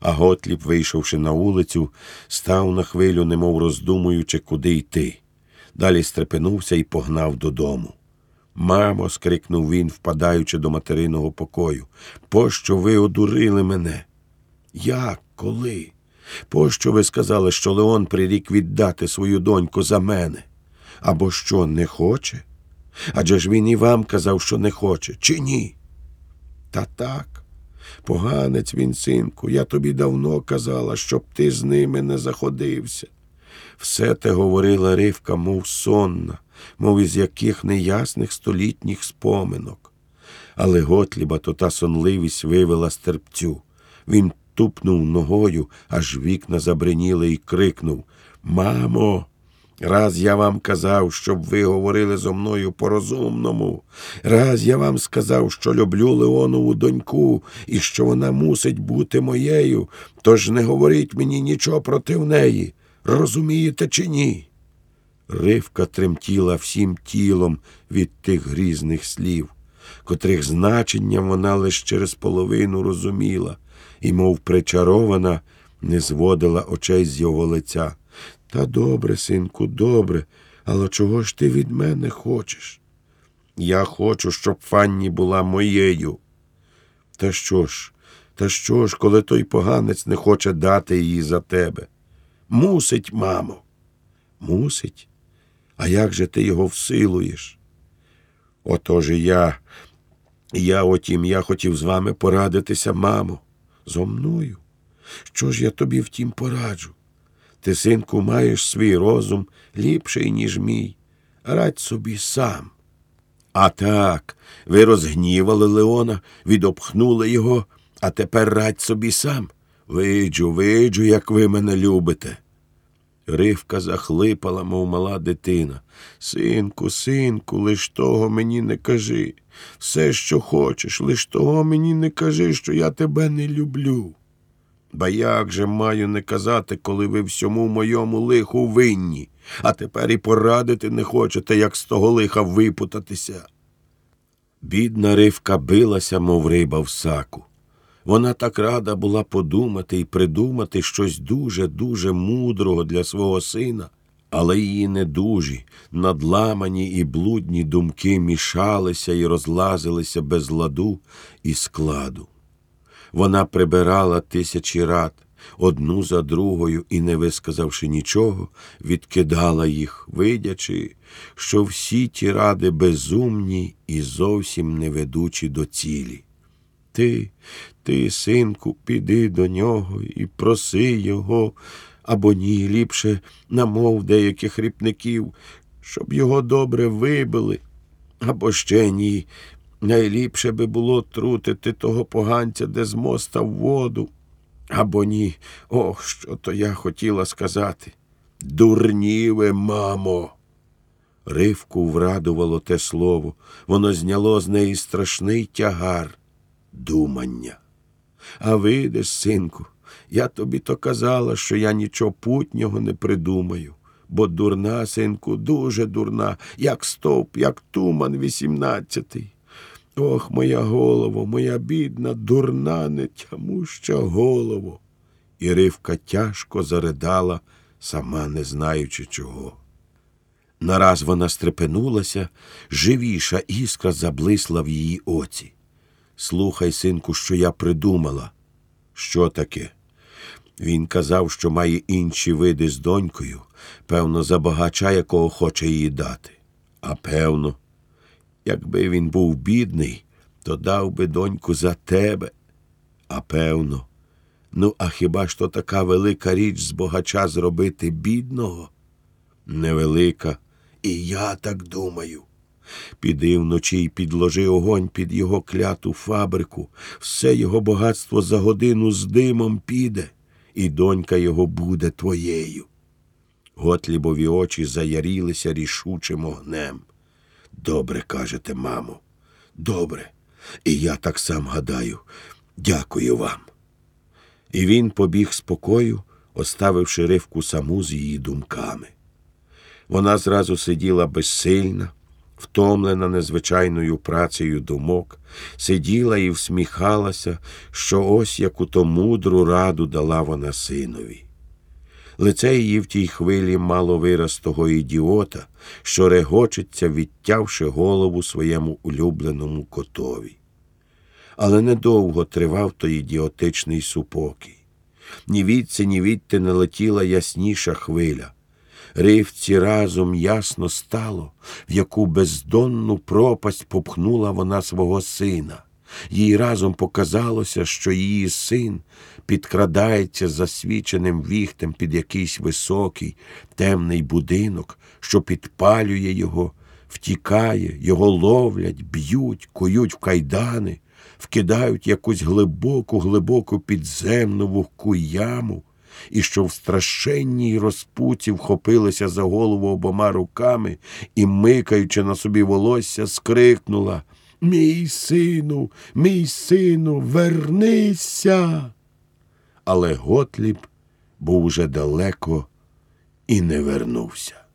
А Готліб, вийшовши на вулицю, став на хвилю, немов роздумуючи, куди йти. Далі стрепенувся і погнав додому. Мамо, скрикнув він, впадаючи до материного покою. Пощо ви одурили мене? Як, коли? Пощо ви сказали, що Леон прирік віддати свою доньку за мене? Або що, не хоче? Адже ж він і вам казав, що не хоче, чи ні? Та так, поганець він, синку, я тобі давно казала, щоб ти з ними не заходився. Все те говорила Ривка, мов сонна, мов із яких неясних столітніх споминок. Але Готліба то та сонливість вивела з терпцю. Він тупнув ногою, аж вікна забриніли і крикнув Мамо, раз я вам казав, щоб ви говорили зо мною по-розумному. Раз я вам сказав, що люблю Леонову доньку і що вона мусить бути моєю, тож не говоріть мені нічого проти неї. Розумієте чи ні? Ривка тремтіла всім тілом від тих грізних слів, котрих значенням вона лише через половину розуміла, і, мов причарована, не зводила очей з його лиця. Та добре, синку, добре, але чого ж ти від мене хочеш? Я хочу, щоб Фанні була моєю. Та що ж, та що ж, коли той поганець не хоче дати її за тебе? Мусить, мамо. Мусить? А як же ти його всилуєш? Отож і я, я отім, я хотів з вами порадитися, мамо, зо мною. Що ж я тобі втім пораджу? Ти, синку, маєш свій розум ліпший, ніж мій. Радь собі сам. А так, ви розгнівали Леона, відопхнули його, а тепер радь собі сам. Виджу, виджу, як ви мене любите. Ривка захлипала, мов мала дитина. Синку, синку, лиш того мені не кажи. Все, що хочеш, лиш того мені не кажи, що я тебе не люблю. Ба як же маю не казати, коли ви всьому моєму лиху винні, а тепер і порадити не хочете, як з того лиха випутатися. Бідна ривка билася, мов риба в саку. Вона так рада була подумати і придумати щось дуже-дуже мудрого для свого сина, але її недужі, надламані і блудні думки мішалися і розлазилися без ладу і складу. Вона прибирала тисячі рад, одну за другою і, не висказавши нічого, відкидала їх, видячи, що всі ті ради безумні і зовсім не ведучі до цілі. Ти, ти, синку, піди до нього і проси його, або ні, ліпше намов деяких ріпників, щоб його добре вибили, або ще ні. Найліпше би було трутити того поганця, де з моста в воду. Або ні. Ох, що то я хотіла сказати. Дурні ви, мамо. Ривку врадувало те слово. Воно зняло з неї страшний тягар думання. А видиш, синку, я тобі то казала, що я нічого путнього не придумаю, бо дурна, синку, дуже дурна, як стовп, як туман вісімнадцятий. Ох, моя голово, моя бідна, дурна, нетямуща голово. І Ривка тяжко заридала, сама не знаючи чого. Нараз вона стрепенулася, живіша іскра заблисла в її оці. Слухай, синку, що я придумала. Що таке? Він казав, що має інші види з донькою, певно, за багача, якого хоче її дати. А певно, якби він був бідний, то дав би доньку за тебе. А певно, ну, а хіба ж то така велика річ з богача зробити бідного? Невелика, і я так думаю. Піди вночі й підложи огонь під його кляту фабрику, все його багатство за годину з димом піде, і донька його буде твоєю. Готлібові очі заярілися рішучим огнем. Добре кажете, мамо, добре. І я так сам гадаю. Дякую вам. І він побіг спокою, оставивши ривку саму з її думками. Вона зразу сиділа безсильна, втомлена незвичайною працею думок, сиділа і всміхалася, що ось яку то мудру раду дала вона синові. Лице її в тій хвилі мало вираз того ідіота, що регочеться, відтявши голову своєму улюбленому котові. Але недовго тривав той ідіотичний супокій. Ні відси, ні відти не летіла ясніша хвиля. Ривці разом ясно стало, в яку бездонну пропасть попхнула вона свого сина. Їй разом показалося, що її син підкрадається засвіченим віхтем під якийсь високий, темний будинок, що підпалює його, втікає, його ловлять, б'ють, кують в кайдани, вкидають якусь глибоку, глибоку підземну вогку яму, і що в страшенній розпуці вхопилася за голову обома руками і, микаючи на собі волосся, скрикнула Мій сину, мій сину, вернися. Але Готліб був уже далеко і не вернувся.